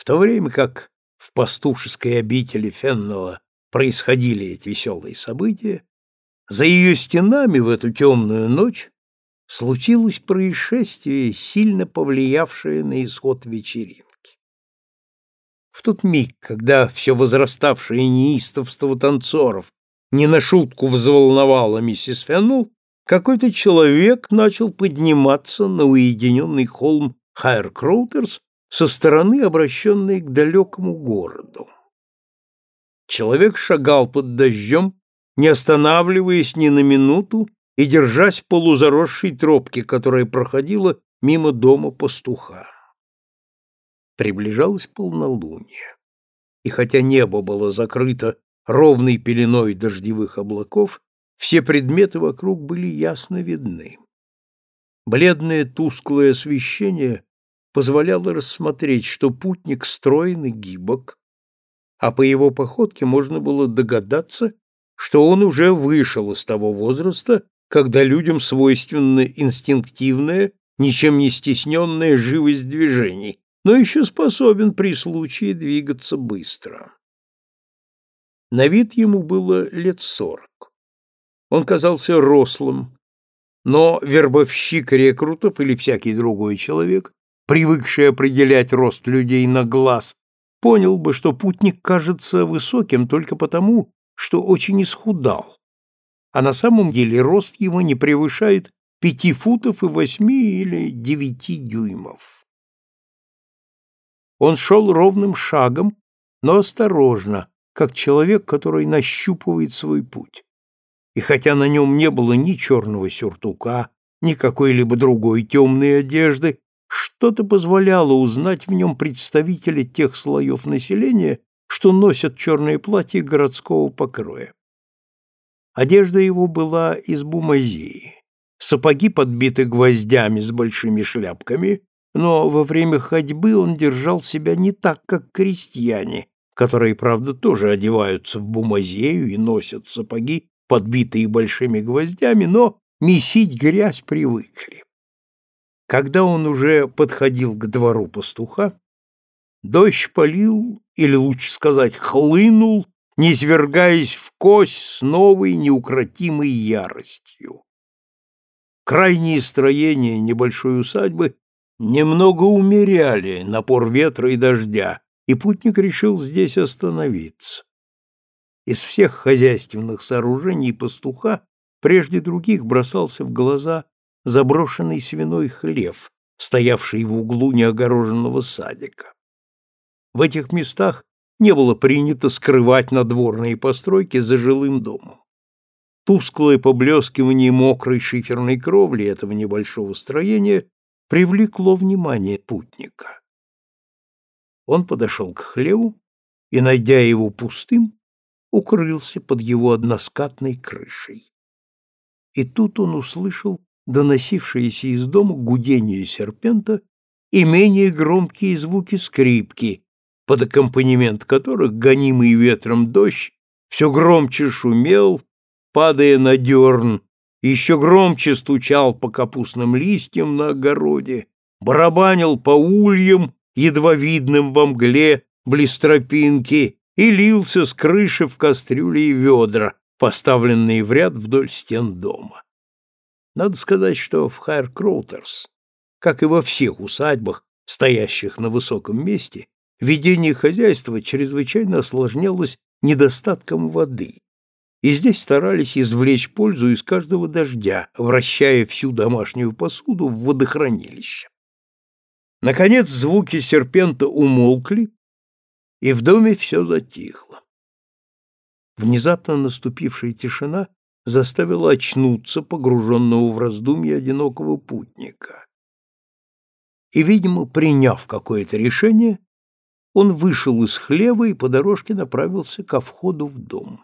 В то время как в пастушеской обители Феннела происходили эти веселые события, за ее стенами в эту темную ночь случилось происшествие, сильно повлиявшее на исход вечеринки. В тот миг, когда все возраставшее неистовство танцоров не на шутку взволновало миссис Феннелл, какой-то человек начал подниматься на уединенный холм Хайр-Кроутерс со стороны, обращенной к далекому городу. Человек шагал под дождем, не останавливаясь ни на минуту и держась полузаросшей тропки, которая проходила мимо дома пастуха. Приближалось полнолуние, и хотя небо было закрыто ровной пеленой дождевых облаков, все предметы вокруг были ясно видны. Бледное тусклое освещение позволяло рассмотреть, что путник строен и гибок, а по его походке можно было догадаться, что он уже вышел из того возраста, когда людям свойственна инстинктивная, ничем не стесненная живость движений, но еще способен при случае двигаться быстро. На вид ему было лет сорок. Он казался рослым, но вербовщик рекрутов или всякий другой человек, привыкший определять рост людей на глаз, понял бы, что путник кажется высоким только потому, что очень исхудал, а на самом деле рост его не превышает пяти футов и восьми или девяти дюймов. Он шел ровным шагом, но осторожно, как человек, который нащупывает свой путь. И хотя на нем не было ни черного сюртука, ни какой-либо другой темной одежды, что-то позволяло узнать в нем представителя тех слоев населения, что носят черные платья городского покроя. Одежда его была из бумазии, сапоги подбиты гвоздями с большими шляпками, но во время ходьбы он держал себя не так, как крестьяне, которые, правда, тоже одеваются в бумазею и носят сапоги, подбитые большими гвоздями, но месить грязь привыкли. Когда он уже подходил к двору пастуха, дождь полил, или лучше сказать, хлынул, низвергаясь в кость с новой неукротимой яростью. Крайние строения небольшой усадьбы немного умеряли напор ветра и дождя, и путник решил здесь остановиться. Из всех хозяйственных сооружений пастуха прежде других бросался в глаза заброшенный свиной хлев, стоявший в углу неогороженного садика. В этих местах не было принято скрывать надворные постройки за жилым домом. Тусклое поблескивание мокрой шиферной кровли этого небольшого строения привлекло внимание путника. Он подошел к хлеву и, найдя его пустым, укрылся под его односкатной крышей. И тут он услышал доносившееся из дома гудение серпента и менее громкие звуки скрипки, под аккомпанемент которых гонимый ветром дождь все громче шумел, падая на дерн, еще громче стучал по капустным листьям на огороде, барабанил по ульям, едва видным во мгле, близ тропинки, и лился с крыши в кастрюли и ведра, поставленные в ряд вдоль стен дома. Надо сказать, что в Хайр-Кроутерс, как и во всех усадьбах, стоящих на высоком месте, ведение хозяйства чрезвычайно осложнялось недостатком воды, и здесь старались извлечь пользу из каждого дождя, вращая всю домашнюю посуду в водохранилище. Наконец звуки серпента умолкли, и в доме все затихло. Внезапно наступившая тишина заставила очнуться погруженного в раздумье одинокого путника. И, видимо, приняв какое-то решение, он вышел из хлева и по дорожке направился ко входу в дом.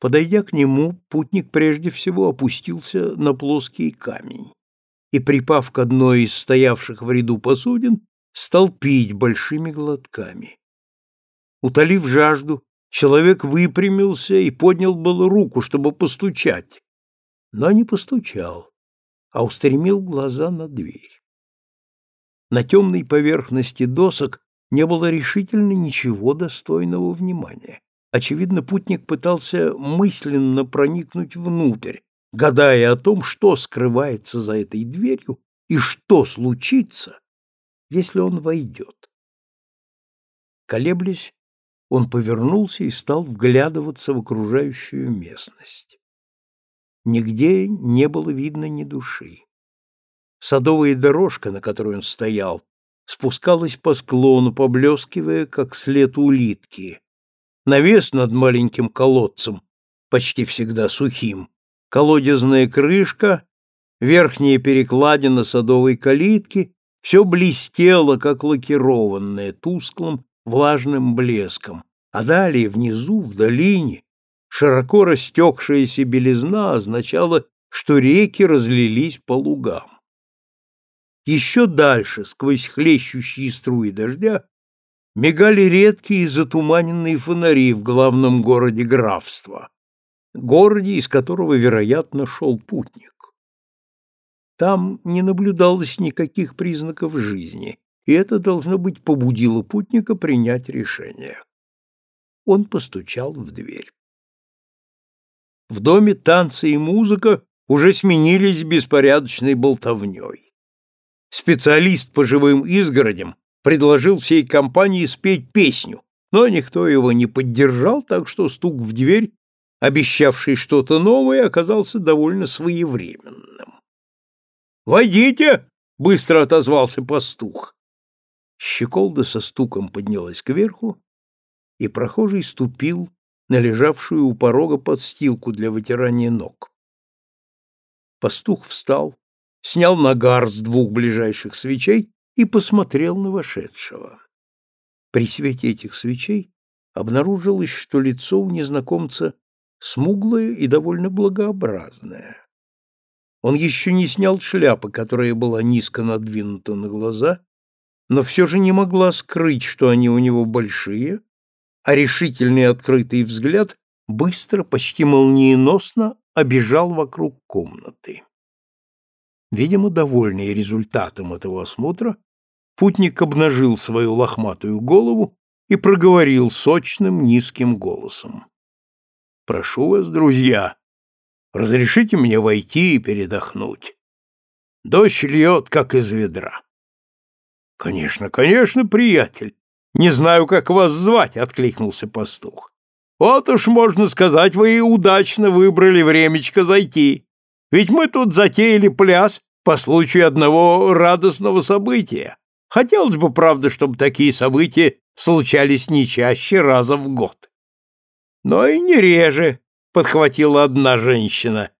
Подойдя к нему, путник прежде всего опустился на плоский камень и, припав к одной из стоявших в ряду посудин, стал пить большими глотками. Утолив жажду, человек выпрямился и поднял было руку, чтобы постучать, но не постучал, а устремил глаза на дверь. На темной поверхности досок не было решительно ничего достойного внимания. Очевидно, путник пытался мысленно проникнуть внутрь, гадая о том, что скрывается за этой дверью и что случится, если он войдет. Колеблясь, он повернулся и стал вглядываться в окружающую местность. Нигде не было видно ни души. Садовая дорожка, на которой он стоял, спускалась по склону, поблескивая, как след улитки. Навес над маленьким колодцем, почти всегда сухим, колодезная крышка, верхняя перекладина садовой калитки — все блестело, как лакированное, тусклым, влажным блеском, а далее, внизу, в долине, широко растекшаяся белизна означала, что реки разлились по лугам. Еще дальше, сквозь хлещущие струи дождя, мигали редкие затуманенные фонари в главном городе графства, городе, из которого, вероятно, шел путник. Там не наблюдалось никаких признаков жизни, и это, должно быть, побудило путника принять решение. Он постучал в дверь. В доме танцы и музыка уже сменились беспорядочной болтовней. Специалист по живым изгородям предложил всей компании спеть песню, но никто его не поддержал, так что стук в дверь, обещавший что-то новое, оказался довольно своевременным. «Войдите!» — быстро отозвался пастух. Щеколда со стуком поднялась кверху, и прохожий ступил на лежавшую у порога подстилку для вытирания ног. Пастух встал, снял нагар с двух ближайших свечей и посмотрел на вошедшего. При свете этих свечей обнаружилось, что лицо у незнакомца смуглое и довольно благообразное. Он еще не снял шляпы, которая была низко надвинута на глаза, но все же не могла скрыть, что они у него большие, а решительный открытый взгляд быстро, почти молниеносно обежал вокруг комнаты. Видимо, довольный результатом этого осмотра, путник обнажил свою лохматую голову и проговорил сочным низким голосом. «Прошу вас, друзья, разрешите мне войти и передохнуть. Дождь льет, как из ведра». «Конечно, конечно, приятель. Не знаю, как вас звать», — откликнулся пастух. «Вот уж, можно сказать, вы и удачно выбрали времечко зайти. Ведь мы тут затеяли пляс по случаю одного радостного события. Хотелось бы, правда, чтобы такие события случались не чаще раза в год. Но и не реже, — подхватила одна женщина.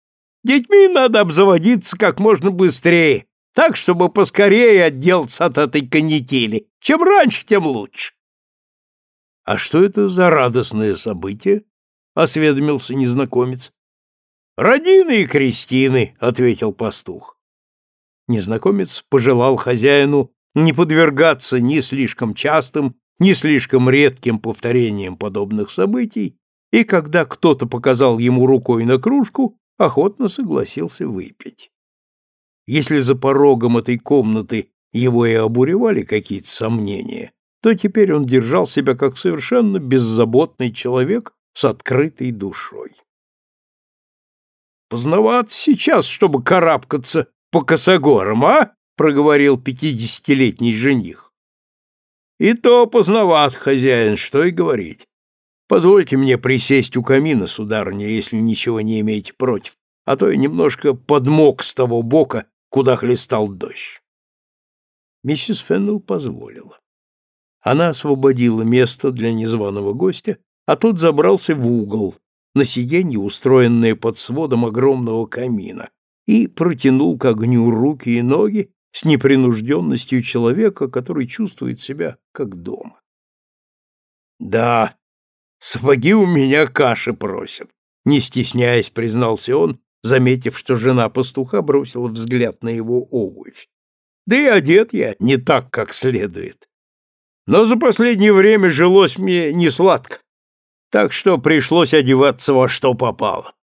Детьми надо обзаводиться как можно быстрее, так, чтобы поскорее отделаться от этой канители. Чем раньше, тем лучше. — А что это за радостное событие? — осведомился незнакомец. «Родины и крестины», — ответил пастух. Незнакомец пожелал хозяину не подвергаться ни слишком частым, ни слишком редким повторениям подобных событий, и когда кто-то показал ему рукой на кружку, охотно согласился выпить. Если за порогом этой комнаты его и обуревали какие-то сомнения, то теперь он держал себя как совершенно беззаботный человек с открытой душой. Поздновато сейчас, чтобы карабкаться по косогорам, а? проговорил пятидесятилетний жених. И то поздноват, хозяин, что и говорить. Позвольте мне присесть у камина, сударыня, если ничего не имеете против, а то я немножко подмок с того бока, куда хлестал дождь. Миссис Феннелл позволила. Она освободила место для незваного гостя, а тот забрался в угол, на сиденье, устроенное под сводом огромного камина, и протянул к огню руки и ноги с непринужденностью человека, который чувствует себя как дома. «Да, сапоги у меня каши просят», — не стесняясь признался он, заметив, что жена пастуха бросила взгляд на его обувь. «Да и одет я не так, как следует. Но за последнее время жилось мне не сладко так что пришлось одеваться во что попало.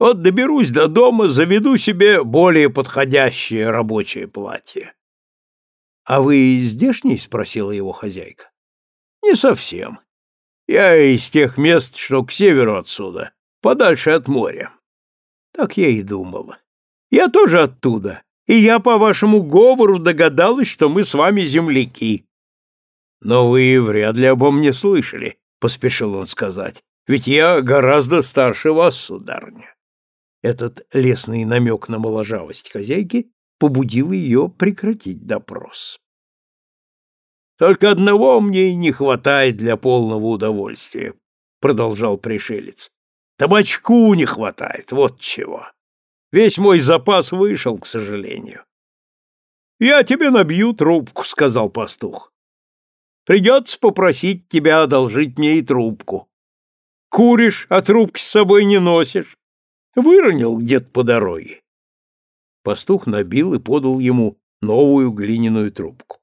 Вот доберусь до дома, заведу себе более подходящее рабочее платье. — А вы здешний? — спросила его хозяйка. Не совсем. Я из тех мест, что к северу отсюда, подальше от моря. Так я и думала. Я тоже оттуда, и я по вашему говору догадалась, что мы с вами земляки. Но вы вряд ли обо мне слышали, поспешил он сказать. Ведь я гораздо старше вас, сударыня. Этот лесный намек на моложавость хозяйки побудил ее прекратить допрос. Только одного мне и не хватает для полного удовольствия, продолжал пришелец. Табачку не хватает, вот чего. Весь мой запас вышел, к сожалению. Я тебе набью трубку, сказал пастух. Придется попросить тебя одолжить мне и трубку. Куришь, а трубки с собой не носишь. Выронил где-то по дороге. Пастух набил и подал ему новую глиняную трубку.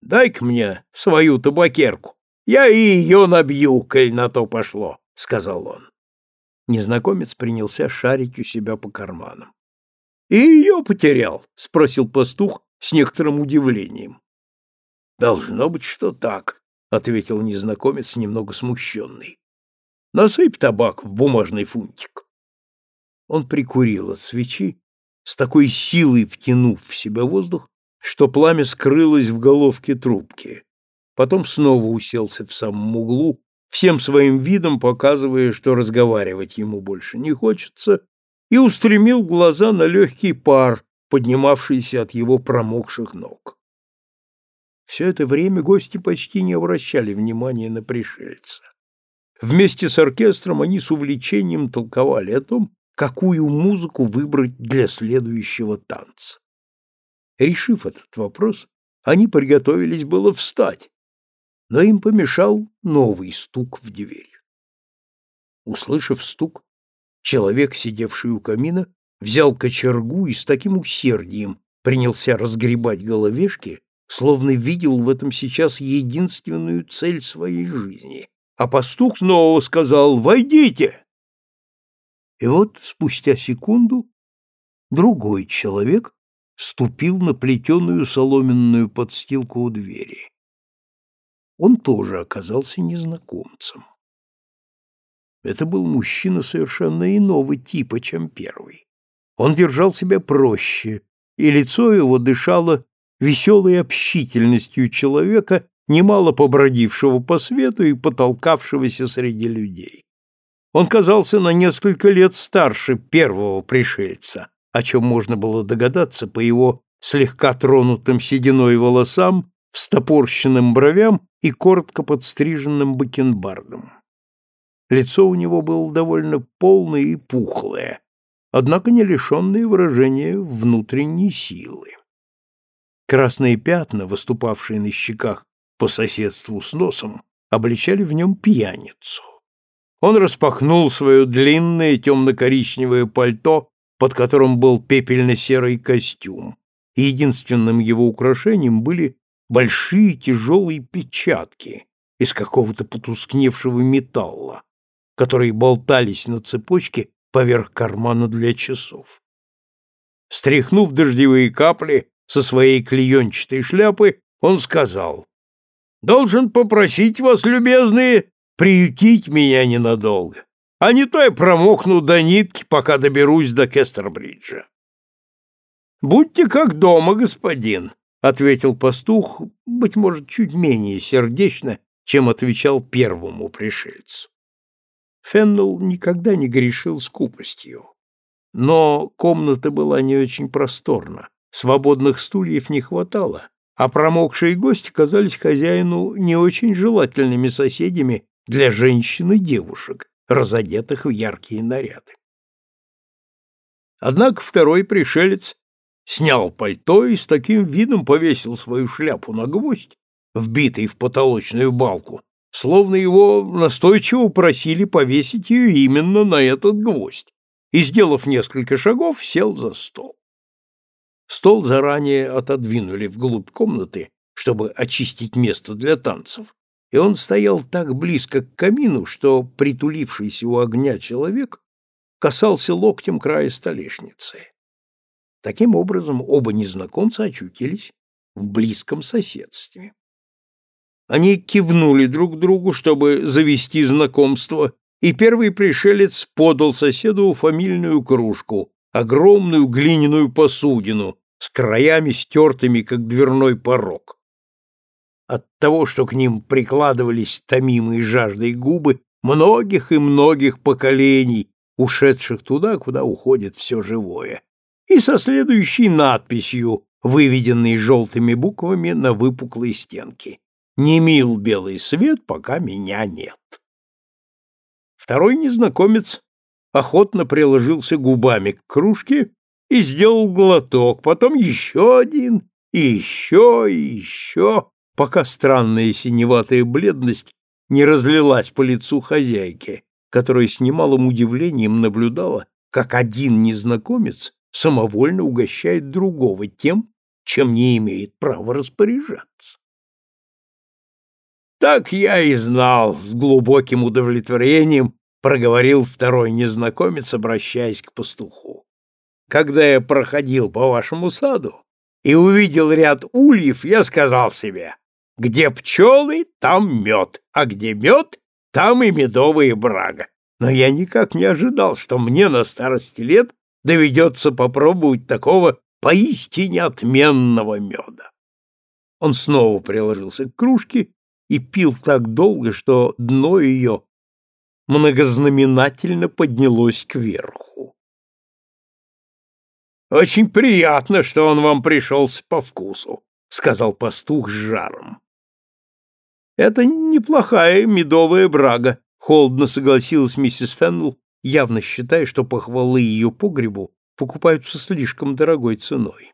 Дай-ка мне свою табакерку. Я и ее набью, коль на то пошло, — сказал он. Незнакомец принялся шарить у себя по карманам. — И ее потерял? — спросил пастух с некоторым удивлением. — Должно быть, что так, — ответил незнакомец, немного смущенный. — Насыпь табак в бумажный фунтик. Он прикурил от свечи, с такой силой втянув в себя воздух, что пламя скрылось в головке трубки. Потом снова уселся в самом углу, всем своим видом показывая, что разговаривать ему больше не хочется, и устремил глаза на легкий пар, поднимавшийся от его промокших ног. Все это время гости почти не обращали внимания на пришельца. Вместе с оркестром они с увлечением толковали о том, какую музыку выбрать для следующего танца. Решив этот вопрос, они приготовились было встать, но им помешал новый стук в дверь. Услышав стук, человек, сидевший у камина, взял кочергу и с таким усердием принялся разгребать головешки, словно видел в этом сейчас единственную цель своей жизни. А пастух снова сказал «Войдите!» И вот спустя секунду другой человек ступил на плетеную соломенную подстилку у двери. Он тоже оказался незнакомцем. Это был мужчина совершенно иного типа, чем первый. Он держал себя проще, и лицо его дышало веселой общительностью человека, немало побродившего по свету и потолкавшегося среди людей. Он казался на несколько лет старше первого пришельца, о чем можно было догадаться по его слегка тронутым сединой волосам, встопорщенным бровям и коротко подстриженным бакенбардом. Лицо у него было довольно полное и пухлое, однако не лишенное выражения внутренней силы. Красные пятна, выступавшие на щеках по соседству с носом, обличали в нем пьяницу. Он распахнул свое длинное темно-коричневое пальто под которым был пепельно-серый костюм. Единственным его украшением были большие тяжелые печатки из какого-то потускневшего металла, которые болтались на цепочке поверх кармана для часов. Стряхнув дождевые капли со своей клеенчатой шляпы, он сказал, «Должен попросить вас, любезные, приютить меня ненадолго а не то я промокну до нитки, пока доберусь до Кестербриджа. «Будьте как дома, господин», — ответил пастух, быть может, чуть менее сердечно, чем отвечал первому пришельцу. Феннел никогда не грешил скупостью. Но комната была не очень просторна, свободных стульев не хватало, а промокшие гости казались хозяину не очень желательными соседями для женщин и девушек, разодетых в яркие наряды. Однако второй пришелец снял пальто и с таким видом повесил свою шляпу на гвоздь, вбитый в потолочную балку, словно его настойчиво просили повесить ее именно на этот гвоздь, и, сделав несколько шагов, сел за стол. Стол заранее отодвинули вглубь комнаты, чтобы очистить место для танцев, и он стоял так близко к камину, что притулившийся у огня человек касался локтем края столешницы. Таким образом, оба незнакомца очутились в близком соседстве. Они кивнули друг другу, чтобы завести знакомство, и первый пришелец подал соседу фамильную кружку, огромную глиняную посудину с краями стертыми, как дверной порог. От того, что к ним прикладывались томимые жаждой губы многих и многих поколений, ушедших туда, куда уходит все живое, и со следующей надписью, выведенной желтыми буквами на выпуклой стенке не мил белый свет, пока меня нет. Второй незнакомец охотно приложился губами к кружке и сделал глоток, потом еще один, и еще, и еще, пока странная синеватая бледность не разлилась по лицу хозяйки, которая с немалым удивлением наблюдала, как один незнакомец самовольно угощает другого тем, чем не имеет права распоряжаться. Так я и знал, с глубоким удовлетворением проговорил второй незнакомец, обращаясь к пастуху. Когда я проходил по вашему саду и увидел ряд ульев, я сказал себе, где пчелы, там мед, а где мед, там и медовые брага. Но я никак не ожидал, что мне на старости лет доведется попробовать такого поистине отменного меда. Он снова приложился к кружке и пил так долго, что дно ее многознаменательно поднялось кверху. «Очень приятно, что он вам пришелся по вкусу», — сказал пастух с жаром. «Это неплохая медовая брага», — холодно согласилась миссис Феннелл, явно считая, что похвалы ее погребу покупаются слишком дорогой ценой.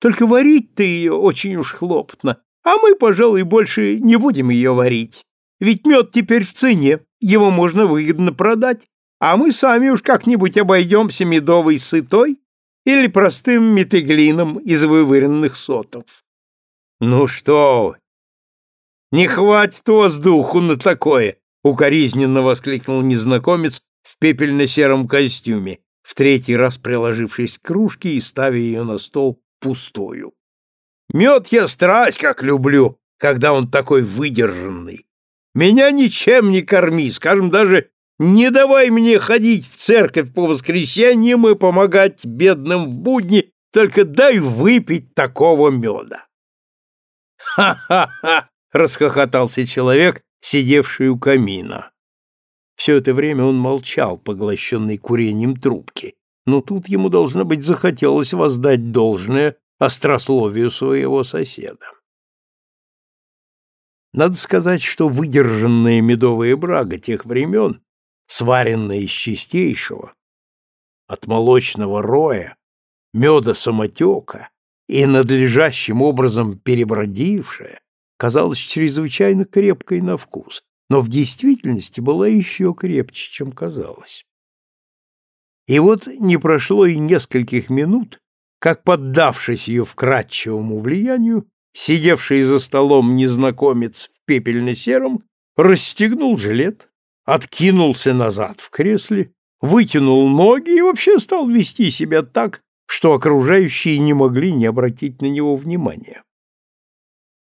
«Только варить-то ее очень уж хлопотно, а мы, пожалуй, больше не будем ее варить. Ведь мед теперь в цене, его можно выгодно продать, а мы сами уж как-нибудь обойдемся медовой сытой или простым метеглином из вываренных сотов. Ну что не хватит воздуху на такое, укоризненно воскликнул незнакомец в пепельно-сером костюме, в третий раз приложившись к кружке и ставя ее на стол пустую. Мед я страсть как люблю, когда он такой выдержанный. Меня ничем не корми, скажем, даже не давай мне ходить в церковь по воскресеньям и помогать бедным в будни, только дай выпить такого меда. Ха-ха-ха! расхохотался человек, сидевший у камина. Все это время он молчал, поглощенный курением трубки, но тут ему, должно быть, захотелось воздать должное острословию своего соседа. Надо сказать, что выдержанная медовая брага тех времен, сваренная из чистейшего, от молочного роя, меда самотека и надлежащим образом перебродившая, казалась чрезвычайно крепкой на вкус, но в действительности была еще крепче, чем казалось. И вот не прошло и нескольких минут, как, поддавшись ее вкрадчивому влиянию, сидевший за столом незнакомец в пепельно-сером расстегнул жилет, откинулся назад в кресле, вытянул ноги и вообще стал вести себя так, что окружающие не могли не обратить на него внимания.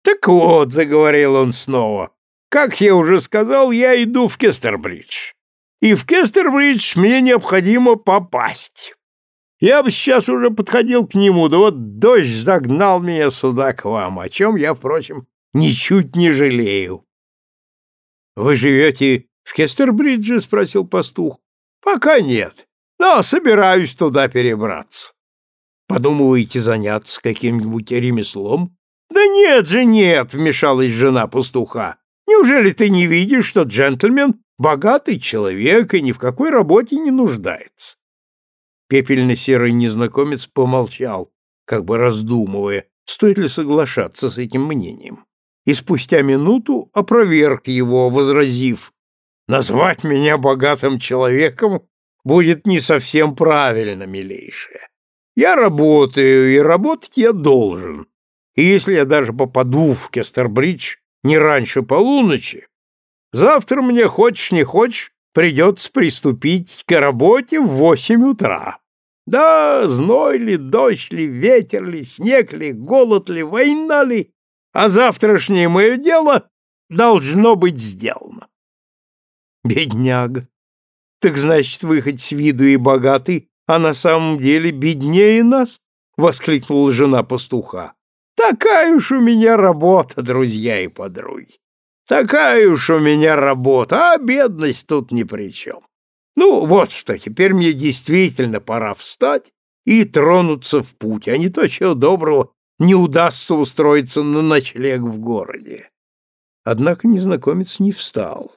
«Так вот», — заговорил он снова, — «как я уже сказал, я иду в Кестербридж. И в Кестербридж мне необходимо попасть. Я бы сейчас уже подходил к нему, да вот дождь загнал меня сюда к вам, о чем я, впрочем, ничуть не жалею. — Вы живете в Кестербридже? — спросил пастух. — Пока нет, но собираюсь туда перебраться. — Подумываете заняться каким-нибудь ремеслом? — Да нет же, нет, — вмешалась жена пастуха. — Неужели ты не видишь, что джентльмен — богатый человек и ни в какой работе не нуждается? Пепельно-серый незнакомец помолчал, как бы раздумывая, стоит ли соглашаться с этим мнением. И спустя минуту опроверг его, возразив, «Назвать меня богатым человеком будет не совсем правильно, милейшая. Я работаю, и работать я должен. И если я даже попаду в Кестербридж не раньше полуночи, завтра мне, хочешь не хочешь, придется приступить к работе в восемь утра. Да, зной ли, дождь ли, ветер ли, снег ли, голод ли, война ли, а завтрашнее мое дело должно быть сделано. Бедняга. Так значит, вы хоть с виду и богатый, а на самом деле беднее нас? воскликнула жена пастуха. Такая уж у меня работа, друзья и подруги. Такая уж у меня работа, а бедность тут ни при чем. Ну, вот что, теперь мне действительно пора встать и тронуться в путь, а не то, чего доброго, не удастся устроиться на ночлег в городе. Однако незнакомец не встал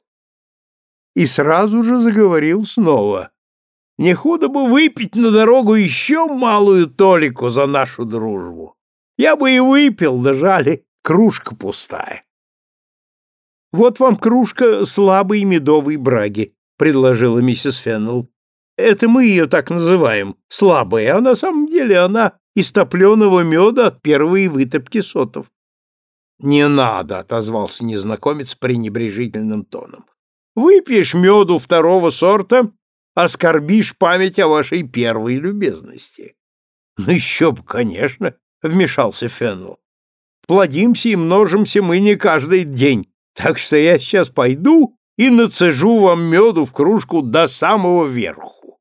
и сразу же заговорил снова. Не худо бы выпить на дорогу еще малую толику за нашу дружбу. Я бы и выпил, да жали, кружка пустая. Вот вам кружка слабой медовой браги, предложила миссис Феннелл. Это мы ее так называем, слабая, а на самом деле она из топленого меда от первой вытопки сотов. «Не надо», — отозвался незнакомец пренебрежительным тоном. «Выпьешь меду второго сорта, оскорбишь память о вашей первой любезности». «Ну еще бы, конечно», — вмешался Феннел. «Плодимся и множимся мы не каждый день, так что я сейчас пойду и нацежу вам меду в кружку до самого верху.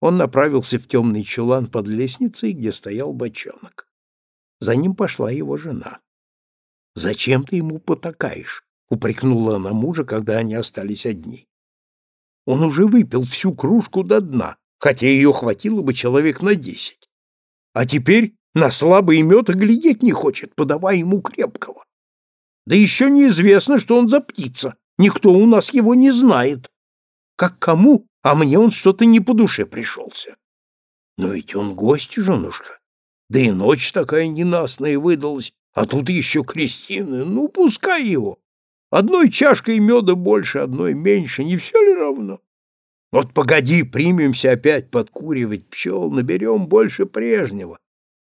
Он направился в темный чулан под лестницей, где стоял бочонок. За ним пошла его жена. — Зачем ты ему потакаешь? — упрекнула она мужа, когда они остались одни. Он уже выпил всю кружку до дна, хотя ее хватило бы человек на десять. А теперь на слабый мед и глядеть не хочет, подавай ему крепкого. Да еще неизвестно, что он за птица, Никто у нас его не знает. Как кому, а мне он что-то не по душе пришелся. Но ведь он гость, женушка. Да и ночь такая ненастная выдалась, а тут еще Кристина. Ну, пускай его. Одной чашкой меда больше, одной меньше, не все ли равно? Вот погоди, примемся опять подкуривать пчел, наберем больше прежнего.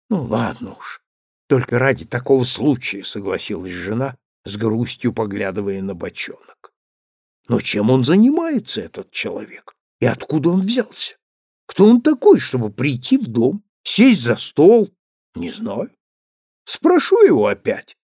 Ну, ладно уж. Только ради такого случая, согласилась жена, с грустью поглядывая на бочонок. Но чем он занимается, этот человек? И откуда он взялся? Кто он такой, чтобы прийти в дом, сесть за стол? Не знаю. Спрошу его опять.